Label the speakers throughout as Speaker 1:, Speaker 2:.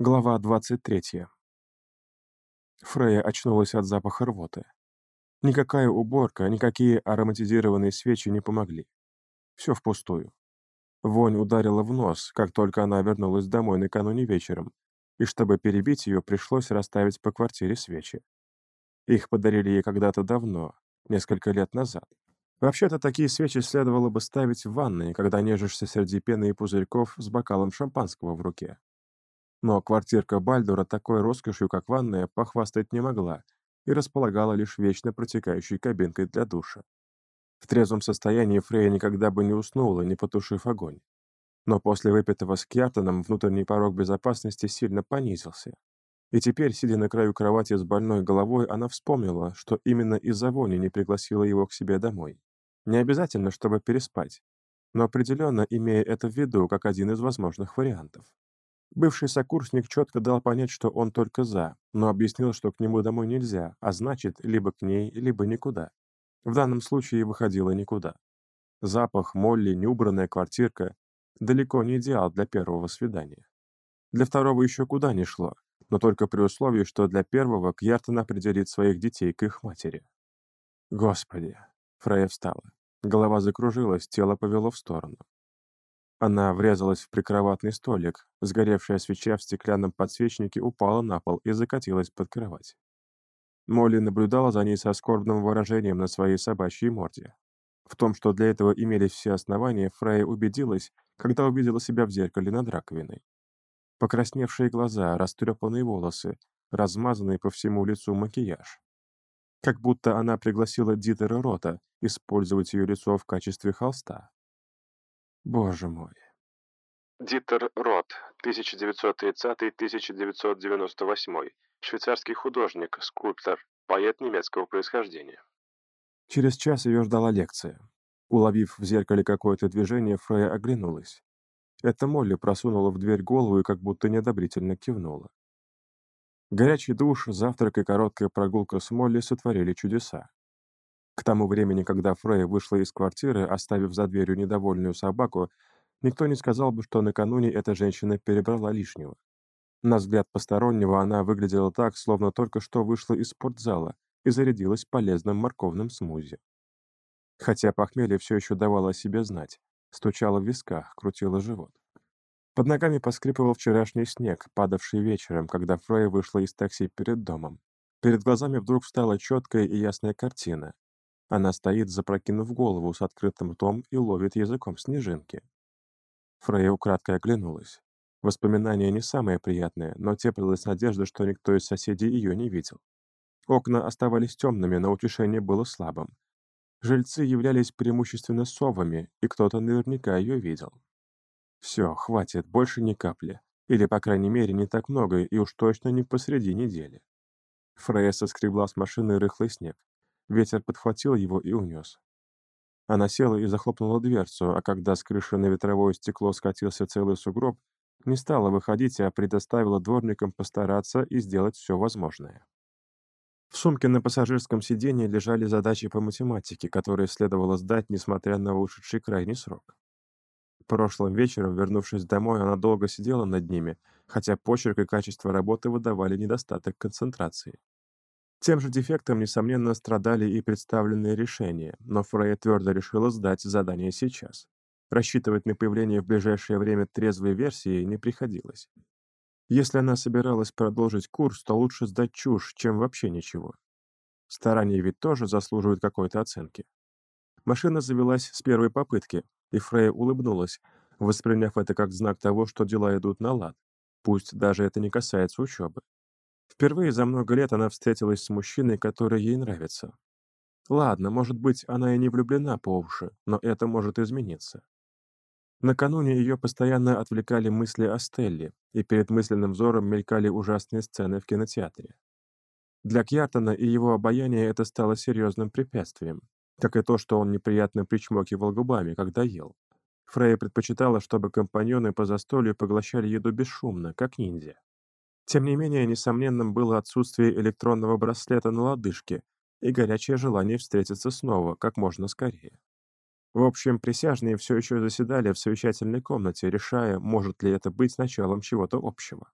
Speaker 1: Глава 23. Фрея очнулась от запаха рвоты. Никакая уборка, никакие ароматизированные свечи не помогли. Все впустую. Вонь ударила в нос, как только она вернулась домой накануне вечером, и чтобы перебить ее, пришлось расставить по квартире свечи. Их подарили ей когда-то давно, несколько лет назад. Вообще-то такие свечи следовало бы ставить в ванной, когда нежишься среди пены и пузырьков с бокалом шампанского в руке. Но квартирка Бальдура такой роскошью, как ванная, похвастать не могла и располагала лишь вечно протекающей кабинкой для душа. В трезвом состоянии Фрея никогда бы не уснула, не потушив огонь. Но после выпитого с Кьяртоном внутренний порог безопасности сильно понизился. И теперь, сидя на краю кровати с больной головой, она вспомнила, что именно из-за вони не пригласила его к себе домой. Не обязательно, чтобы переспать, но определенно имея это в виду как один из возможных вариантов. Бывший сокурсник четко дал понять, что он только «за», но объяснил, что к нему домой нельзя, а значит, либо к ней, либо никуда. В данном случае выходило никуда. Запах, Молли, неубранная квартирка — далеко не идеал для первого свидания. Для второго еще куда ни шло, но только при условии, что для первого Кьяртон определит своих детей к их матери. Господи! Фрея встала. Голова закружилась, тело повело в сторону. Она врезалась в прикроватный столик, сгоревшая свеча в стеклянном подсвечнике упала на пол и закатилась под кровать. Молли наблюдала за ней со скорбным выражением на своей собачьей морде. В том, что для этого имелись все основания, Фрейя убедилась, когда увидела себя в зеркале над раковиной. Покрасневшие глаза, растрепанные волосы, размазанный по всему лицу макияж. Как будто она пригласила Дитера Рота использовать ее лицо в качестве холста. Боже мой.
Speaker 2: Дитер Рот, 1930-1998, швейцарский художник, скульптор, поэт немецкого происхождения.
Speaker 1: Через час ее ждала лекция. Уловив в зеркале какое-то движение, Фрея оглянулась. Это Молли просунула в дверь голову и как будто неодобрительно кивнула. Горячий душ, завтрак и короткая прогулка с Молли сотворили чудеса. К тому времени, когда Фрей вышла из квартиры, оставив за дверью недовольную собаку, никто не сказал бы, что накануне эта женщина перебрала лишнего. На взгляд постороннего она выглядела так, словно только что вышла из спортзала и зарядилась полезным морковным смузи. Хотя похмелье все еще давало о себе знать, стучало в висках, крутило живот. Под ногами поскрипывал вчерашний снег, падавший вечером, когда Фрей вышла из такси перед домом. Перед глазами вдруг встала четкая и ясная картина. Она стоит, запрокинув голову с открытым ртом и ловит языком снежинки. Фрейя украдкой оглянулась. Воспоминания не самые приятные, но теплилась надежда, что никто из соседей ее не видел. Окна оставались темными, но утешение было слабым. Жильцы являлись преимущественно совами, и кто-то наверняка ее видел. Все, хватит, больше ни капли. Или, по крайней мере, не так много, и уж точно не посреди недели. Фрея соскребла с машины рыхлый снег. Ветер подхватил его и унес. Она села и захлопнула дверцу, а когда с крыши на ветровое стекло скатился целый сугроб, не стала выходить, а предоставила дворникам постараться и сделать все возможное. В сумке на пассажирском сиденье лежали задачи по математике, которые следовало сдать, несмотря на ушедший крайний срок. Прошлым вечером, вернувшись домой, она долго сидела над ними, хотя почерк и качество работы выдавали недостаток концентрации. Тем же дефектом, несомненно, страдали и представленные решения, но Фрейя твердо решила сдать задание сейчас. Рассчитывать на появление в ближайшее время трезвой версии не приходилось. Если она собиралась продолжить курс, то лучше сдать чушь, чем вообще ничего. Старания ведь тоже заслуживают какой-то оценки. Машина завелась с первой попытки, и Фрейя улыбнулась, восприняв это как знак того, что дела идут на лад, пусть даже это не касается учебы. Впервые за много лет она встретилась с мужчиной, который ей нравится. Ладно, может быть, она и не влюблена по уши, но это может измениться. Накануне ее постоянно отвлекали мысли о Стелле, и перед мысленным взором мелькали ужасные сцены в кинотеатре. Для Кьяртона и его обаяния это стало серьезным препятствием, как и то, что он неприятно причмокивал губами, когда ел. Фрейя предпочитала, чтобы компаньоны по застолью поглощали еду бесшумно, как ниндзя. Тем не менее, несомненным было отсутствие электронного браслета на лодыжке и горячее желание встретиться снова, как можно скорее. В общем, присяжные все еще заседали в совещательной комнате, решая, может ли это быть началом чего-то общего.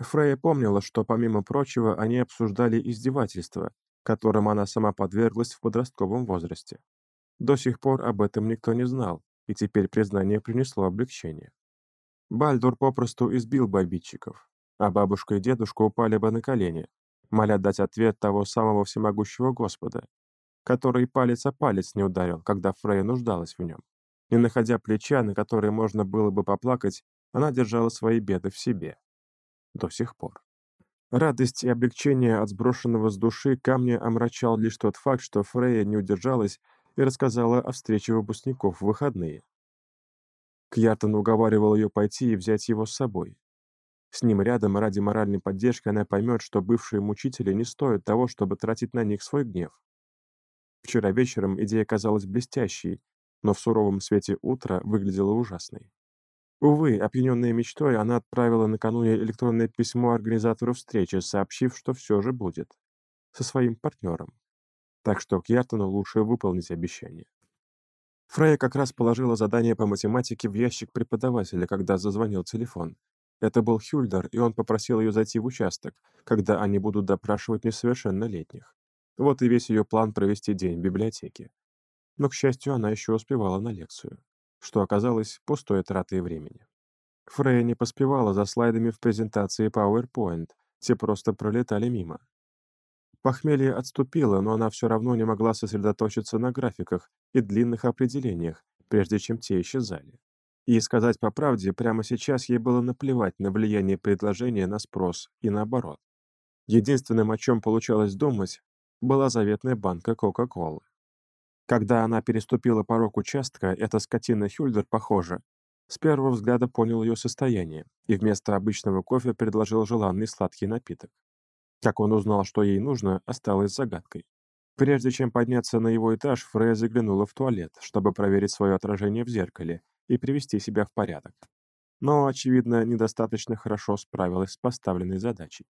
Speaker 1: Фрейя помнила, что, помимо прочего, они обсуждали издевательства, которым она сама подверглась в подростковом возрасте. До сих пор об этом никто не знал, и теперь признание принесло облегчение. Бальдур попросту избил бы обидчиков, а бабушка и дедушка упали бы на колени, моля дать ответ того самого всемогущего Господа, который палец о палец не ударил, когда Фрейя нуждалась в нем. Не находя плеча, на которое можно было бы поплакать, она держала свои беды в себе. До сих пор. Радость и облегчение от сброшенного с души камня омрачал лишь тот факт, что Фрейя не удержалась и рассказала о встрече выпускников в выходные. Кьяртон уговаривал ее пойти и взять его с собой. С ним рядом ради моральной поддержки она поймет, что бывшие мучители не стоят того, чтобы тратить на них свой гнев. Вчера вечером идея казалась блестящей, но в суровом свете утра выглядела ужасной. Увы, опьяненная мечтой, она отправила накануне электронное письмо организатору встречи, сообщив, что все же будет. Со своим партнером. Так что Кьяртону лучше выполнить обещание. Фрейя как раз положила задание по математике в ящик преподавателя, когда зазвонил телефон. Это был Хюльдер, и он попросил ее зайти в участок, когда они будут допрашивать несовершеннолетних. Вот и весь ее план провести день в библиотеке. Но, к счастью, она еще успевала на лекцию что оказалось пустой тратой времени. Фрейя не поспевала за слайдами в презентации PowerPoint, те просто пролетали мимо. Похмелье отступило, но она все равно не могла сосредоточиться на графиках и длинных определениях, прежде чем те исчезали. И сказать по правде, прямо сейчас ей было наплевать на влияние предложения на спрос и наоборот. Единственным, о чем получалось думать, была заветная банка Кока-Колы. Когда она переступила порог участка, эта скотина Хюльдер, похоже, с первого взгляда понял ее состояние и вместо обычного кофе предложил желанный сладкий напиток. Как он узнал, что ей нужно, осталось загадкой. Прежде чем подняться на его этаж, Фрея заглянула в туалет, чтобы проверить свое отражение в зеркале и привести себя в порядок. Но, очевидно, недостаточно хорошо справилась с поставленной задачей.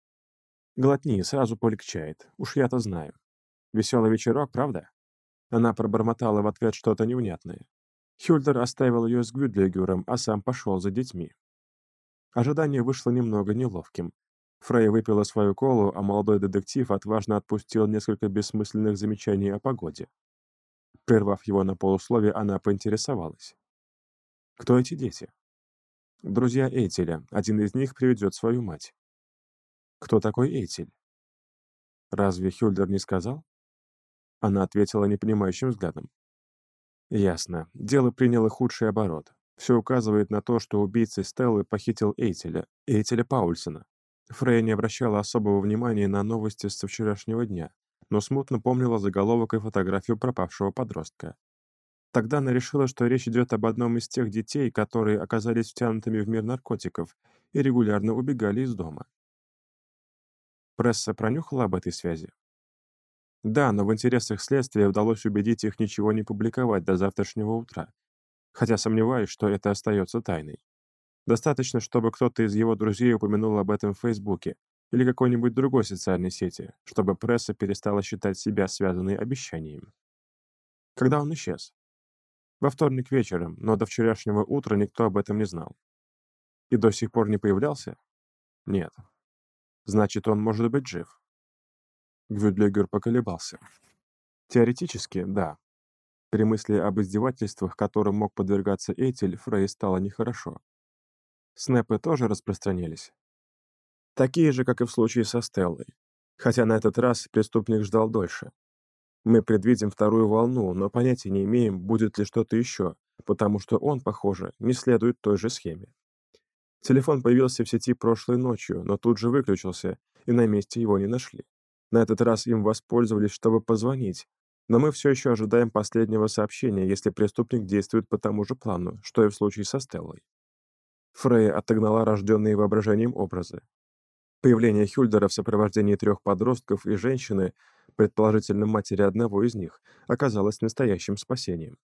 Speaker 1: Глотни, сразу полегчает, уж я-то знаю. Веселый вечерок, правда? Она пробормотала в ответ что-то невнятное. Хюльдер оставил ее с Гвюдлигером, а сам пошел за детьми. Ожидание вышло немного неловким. Фрей выпила свою колу, а молодой детектив отважно отпустил несколько бессмысленных замечаний о погоде. Прервав его на полусловие, она поинтересовалась. «Кто эти дети?» «Друзья Эйтеля. Один из них приведет свою мать». «Кто такой Эйтель?» «Разве Хюльдер не сказал?» Она ответила непонимающим взглядом. Ясно. Дело приняло худший оборот. Все указывает на то, что убийца Стеллы похитил Эйтеля, Эйтеля Паульсона. Фрейя не обращала особого внимания на новости со вчерашнего дня, но смутно помнила заголовок и фотографию пропавшего подростка. Тогда она решила, что речь идет об одном из тех детей, которые оказались втянутыми в мир наркотиков и регулярно убегали из дома. Пресса пронюхала об этой связи. Да, но в интересах следствия удалось убедить их ничего не публиковать до завтрашнего утра, хотя сомневаюсь, что это остается тайной. Достаточно, чтобы кто-то из его друзей упомянул об этом в Фейсбуке или какой-нибудь другой социальной сети, чтобы пресса перестала считать себя связанной обещаниями. Когда он исчез? Во вторник вечером, но до вчерашнего утра никто об этом не знал. И до сих пор не появлялся? Нет. Значит, он может быть жив. Гвюдлигер поколебался. Теоретически, да. При мысли об издевательствах, которым мог подвергаться Этель, Фрей стало нехорошо. Снэпы тоже распространялись. Такие же, как и в случае со Стеллой. Хотя на этот раз преступник ждал дольше. Мы предвидим вторую волну, но понятия не имеем, будет ли что-то еще, потому что он, похоже, не следует той же схеме. Телефон появился в сети прошлой ночью, но тут же выключился, и на месте его не нашли. На этот раз им воспользовались, чтобы позвонить. Но мы все еще ожидаем последнего сообщения, если преступник действует по тому же плану, что и в случае со Стеллой. Фрей отогнала рожденные воображением образы. Появление Хюльдера в сопровождении трех подростков и женщины, предположительно матери одного из них, оказалось настоящим спасением.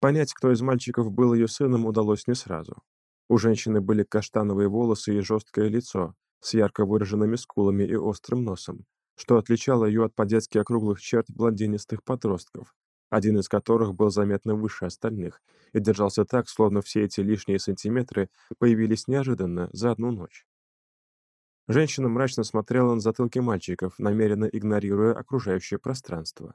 Speaker 1: Понять, кто из мальчиков был ее сыном, удалось не сразу. У женщины были каштановые волосы и жесткое лицо, с ярко выраженными скулами и острым носом, что отличало ее от по-детски округлых черт блондинистых подростков, один из которых был заметно выше остальных и держался так, словно все эти лишние сантиметры появились неожиданно за одну ночь. Женщина мрачно смотрела на затылки мальчиков, намеренно игнорируя окружающее пространство.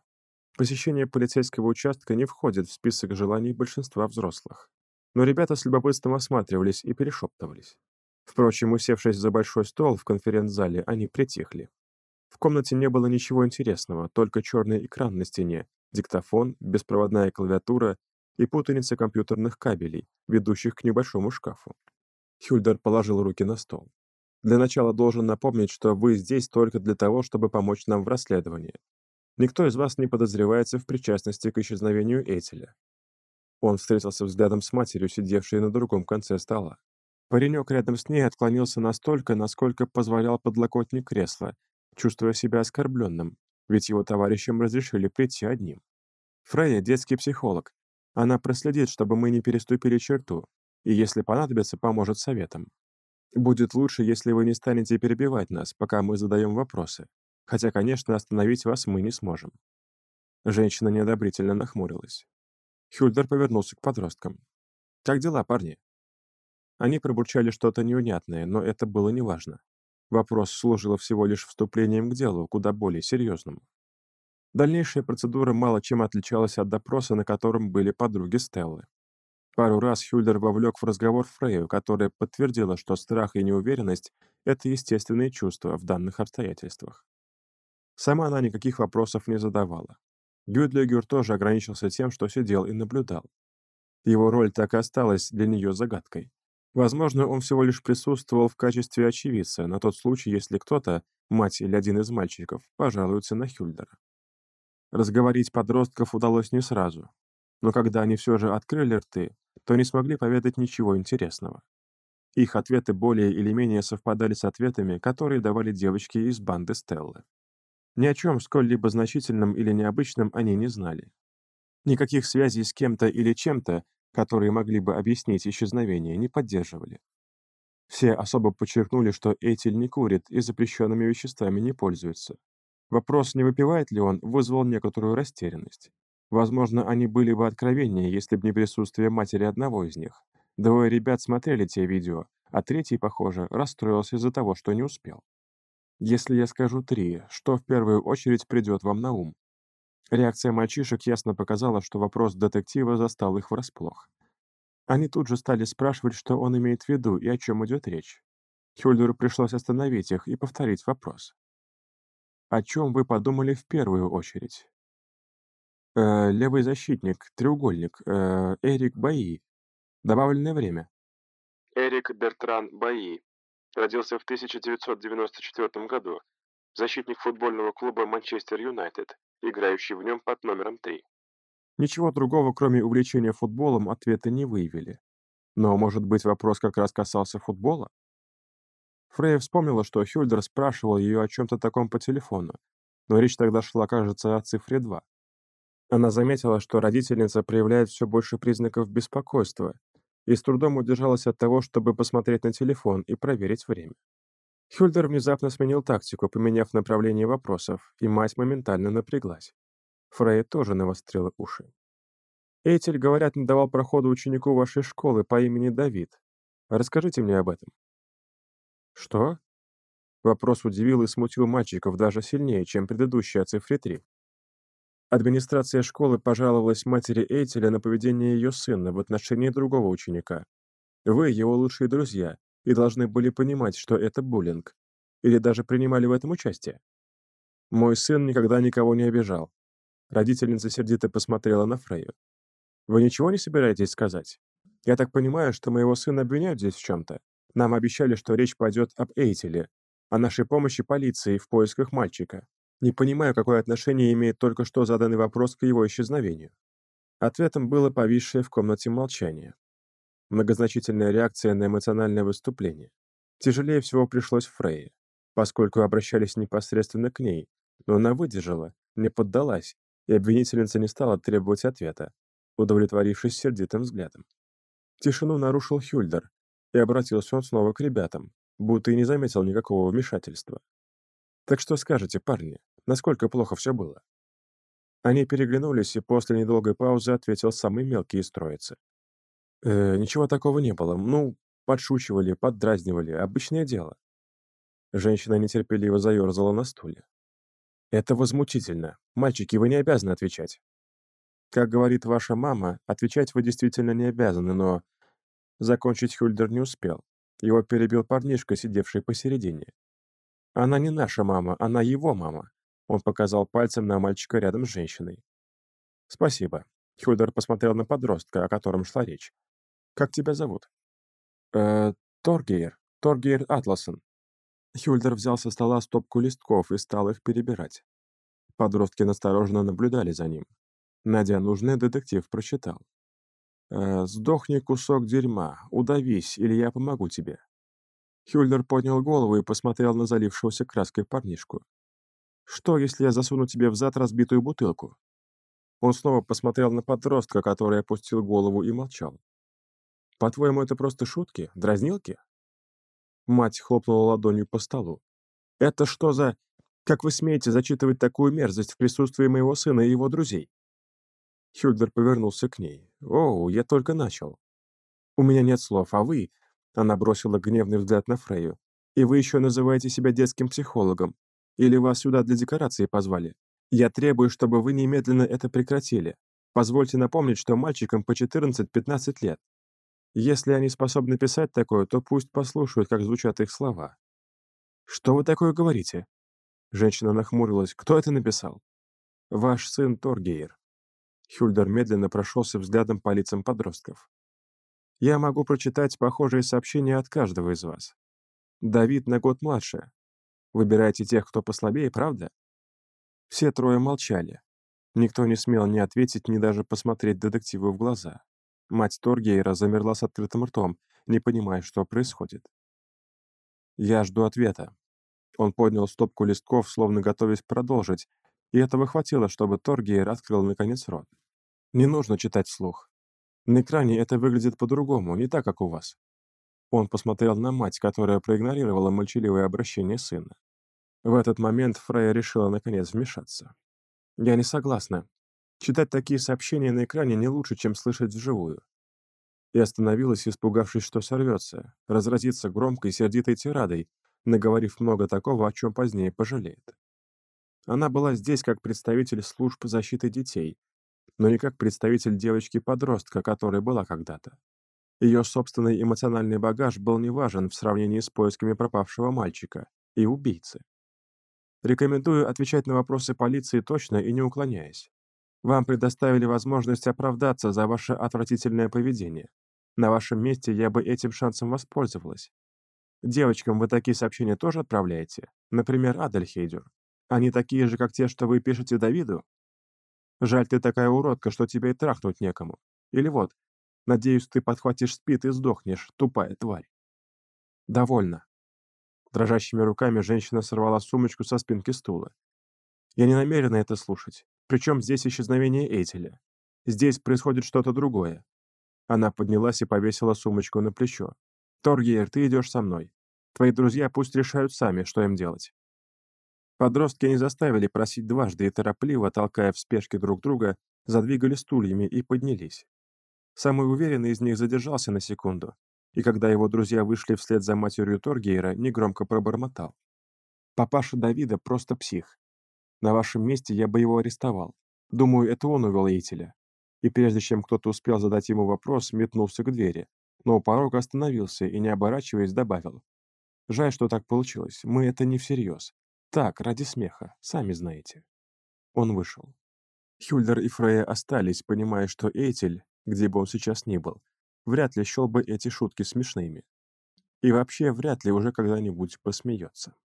Speaker 1: Посещение полицейского участка не входит в список желаний большинства взрослых. Но ребята с любопытством осматривались и перешептывались. Впрочем, усевшись за большой стол в конференц-зале, они притихли. В комнате не было ничего интересного, только черный экран на стене, диктофон, беспроводная клавиатура и путаница компьютерных кабелей, ведущих к небольшому шкафу. Хюльдер положил руки на стол. «Для начала должен напомнить, что вы здесь только для того, чтобы помочь нам в расследовании. Никто из вас не подозревается в причастности к исчезновению Этеля». Он встретился взглядом с матерью, сидевшей на другом конце стола. Паренек рядом с ней отклонился настолько, насколько позволял подлокотник кресла, чувствуя себя оскорбленным, ведь его товарищам разрешили прийти одним. Фрейя — детский психолог. Она проследит, чтобы мы не переступили черту, и если понадобится, поможет советом. Будет лучше, если вы не станете перебивать нас, пока мы задаем вопросы, хотя, конечно, остановить вас мы не сможем». Женщина неодобрительно нахмурилась. Хюльдер повернулся к подросткам. «Как дела, парни?» Они пробурчали что-то неунятное, но это было неважно. Вопрос служил всего лишь вступлением к делу, куда более серьезному. Дальнейшая процедура мало чем отличалась от допроса, на котором были подруги Стеллы. Пару раз Хюльдер вовлек в разговор Фрейю, которая подтвердила, что страх и неуверенность — это естественные чувства в данных обстоятельствах. Сама она никаких вопросов не задавала. Гюдлигер тоже ограничился тем, что сидел и наблюдал. Его роль так и осталась для нее загадкой. Возможно, он всего лишь присутствовал в качестве очевидца на тот случай, если кто-то, мать или один из мальчиков, пожалуются на Хюльдера. Разговорить подростков удалось не сразу, но когда они все же открыли рты, то не смогли поведать ничего интересного. Их ответы более или менее совпадали с ответами, которые давали девочки из банды Стеллы. Ни о чем сколь-либо значительном или необычном они не знали. Никаких связей с кем-то или чем-то которые могли бы объяснить исчезновение, не поддерживали. Все особо подчеркнули, что Этиль не курит и запрещенными веществами не пользуется. Вопрос, не выпивает ли он, вызвал некоторую растерянность. Возможно, они были бы откровеннее, если бы не присутствие матери одного из них. Двое ребят смотрели те видео, а третий, похоже, расстроился из-за того, что не успел. Если я скажу три, что в первую очередь придет вам на ум? Реакция мальчишек ясно показала, что вопрос детектива застал их врасплох. Они тут же стали спрашивать, что он имеет в виду и о чем идет речь. Хюльдеру пришлось остановить их и повторить вопрос. «О чем вы подумали в первую очередь?» Э, «Левый защитник, треугольник, э, Эрик Баи. Добавленное время».
Speaker 2: Эрик Бертран Баи. Родился в 1994 году. Защитник футбольного клуба Манчестер Юнайтед играющий в нем под номером 3.
Speaker 1: Ничего другого, кроме увлечения футболом, ответа не выявили. Но, может быть, вопрос как раз касался футбола? Фрейя вспомнила, что Хюльдер спрашивал ее о чем-то таком по телефону, но речь тогда шла, кажется, о цифре 2. Она заметила, что родительница проявляет все больше признаков беспокойства и с трудом удержалась от того, чтобы посмотреть на телефон и проверить время. Хюльдер внезапно сменил тактику, поменяв направление вопросов, и мать моментально напряглась. Фрейя тоже навострила уши. «Этель, говорят, не давал проходу ученику вашей школы по имени Давид. Расскажите мне об этом». «Что?» Вопрос удивил и смутил мальчиков даже сильнее, чем предыдущая о цифре 3. Администрация школы пожаловалась матери Эйтеля на поведение ее сына в отношении другого ученика. Вы, его лучшие друзья, и должны были понимать, что это буллинг. Или даже принимали в этом участие. Мой сын никогда никого не обижал. Родительница сердито посмотрела на Фрейю. «Вы ничего не собираетесь сказать? Я так понимаю, что моего сына обвиняют здесь в чем-то. Нам обещали, что речь пойдет об Эйтеле, о нашей помощи полиции в поисках мальчика. Не понимаю, какое отношение имеет только что заданный вопрос к его исчезновению». Ответом было повисшее в комнате молчание. Многозначительная реакция на эмоциональное выступление. Тяжелее всего пришлось Фрейе, поскольку обращались непосредственно к ней, но она выдержала, не поддалась, и обвинительница не стала требовать ответа, удовлетворившись сердитым взглядом. Тишину нарушил Хюльдер, и обратился он снова к ребятам, будто и не заметил никакого вмешательства. «Так что скажете, парни, насколько плохо все было?» Они переглянулись, и после недолгой паузы ответил самый мелкий из троицы. Э, ничего такого не было. Ну, подшучивали, поддразнивали. Обычное дело. Женщина нетерпеливо заерзала на стуле. «Это возмутительно. Мальчики, вы не обязаны отвечать. Как говорит ваша мама, отвечать вы действительно не обязаны, но...» Закончить Хюльдер не успел. Его перебил парнишка, сидевший посередине. «Она не наша мама, она его мама», — он показал пальцем на мальчика рядом с женщиной. «Спасибо». Хюльдер посмотрел на подростка, о котором шла речь. «Как тебя зовут?» «Э, Торгейр. Торгейр Атласон». Хюльдер взял со стола стопку листков и стал их перебирать. Подростки настороженно наблюдали за ним. Надя нужный детектив прочитал. «Э, «Сдохни, кусок дерьма, удавись, или я помогу тебе». Хюльдер поднял голову и посмотрел на залившегося краской парнишку. «Что, если я засуну тебе в зад разбитую бутылку?» Он снова посмотрел на подростка, который опустил голову и молчал. «По-твоему, это просто шутки? Дразнилки?» Мать хлопнула ладонью по столу. «Это что за... Как вы смеете зачитывать такую мерзость в присутствии моего сына и его друзей?» Хюльдер повернулся к ней. «Оу, я только начал». «У меня нет слов, а вы...» Она бросила гневный взгляд на Фрейю. «И вы еще называете себя детским психологом? Или вас сюда для декорации позвали? Я требую, чтобы вы немедленно это прекратили. Позвольте напомнить, что мальчикам по 14-15 лет. Если они способны писать такое, то пусть послушают, как звучат их слова». «Что вы такое говорите?» Женщина нахмурилась. «Кто это написал?» «Ваш сын Торгейр». Хюльдер медленно прошелся взглядом по лицам подростков. «Я могу прочитать похожие сообщения от каждого из вас. Давид на год младше. Выбирайте тех, кто послабее, правда?» Все трое молчали. Никто не смел ни ответить, ни даже посмотреть детективу в глаза. Мать Торгейра замерла с открытым ртом, не понимая, что происходит. «Я жду ответа». Он поднял стопку листков, словно готовясь продолжить, и этого хватило, чтобы Торгейр открыл наконец рот. «Не нужно читать вслух. На экране это выглядит по-другому, не так, как у вас». Он посмотрел на мать, которая проигнорировала молчаливое обращение сына. В этот момент Фрейя решила наконец вмешаться. «Я не согласна. Читать такие сообщения на экране не лучше, чем слышать вживую». И остановилась, испугавшись, что сорвется, разразится громкой сердитой тирадой, наговорив много такого, о чем позднее пожалеет. Она была здесь как представитель служб защиты детей, но не как представитель девочки-подростка, которой была когда-то. Ее собственный эмоциональный багаж был неважен в сравнении с поисками пропавшего мальчика и убийцы. Рекомендую отвечать на вопросы полиции точно и не уклоняясь. Вам предоставили возможность оправдаться за ваше отвратительное поведение. На вашем месте я бы этим шансом воспользовалась. Девочкам вы такие сообщения тоже отправляете? Например, Адельхейдер. Они такие же, как те, что вы пишете Давиду? Жаль, ты такая уродка, что тебе и трахнуть некому. Или вот, надеюсь, ты подхватишь спит и сдохнешь, тупая тварь. Довольно. Дрожащими руками женщина сорвала сумочку со спинки стула. Я не намерена это слушать. Причем здесь исчезновение Эйтеля. Здесь происходит что-то другое. Она поднялась и повесила сумочку на плечо. «Торгейр, ты идешь со мной. Твои друзья пусть решают сами, что им делать». Подростки не заставили просить дважды и торопливо, толкая в спешке друг друга, задвигали стульями и поднялись. Самый уверенный из них задержался на секунду, и когда его друзья вышли вслед за матерью Торгейра, негромко пробормотал. «Папаша Давида просто псих. На вашем месте я бы его арестовал. Думаю, это он увел Эйтеля». И прежде чем кто-то успел задать ему вопрос, метнулся к двери, но у порога остановился и, не оборачиваясь, добавил. «Жаль, что так получилось. Мы это не всерьез. Так, ради смеха, сами знаете. Он вышел. Хюльдер и Фрея остались, понимая, что Эйтель, где бы он сейчас ни был, вряд ли счел бы эти шутки смешными. И вообще вряд ли уже когда-нибудь посмеется.